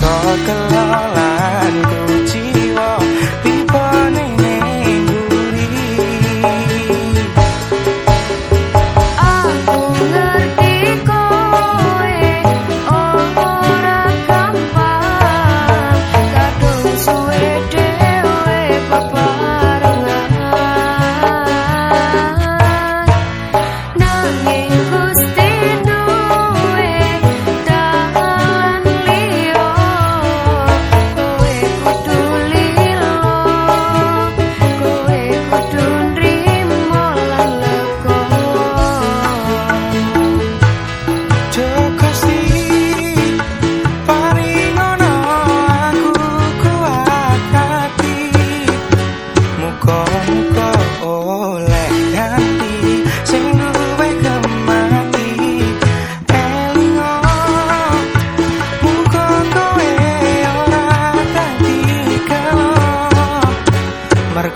pergolaanku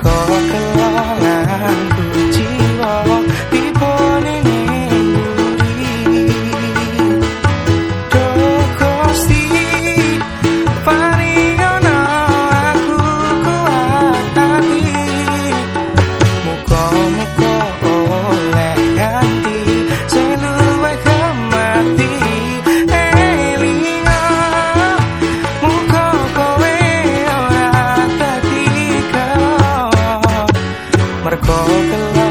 perkara Call Barco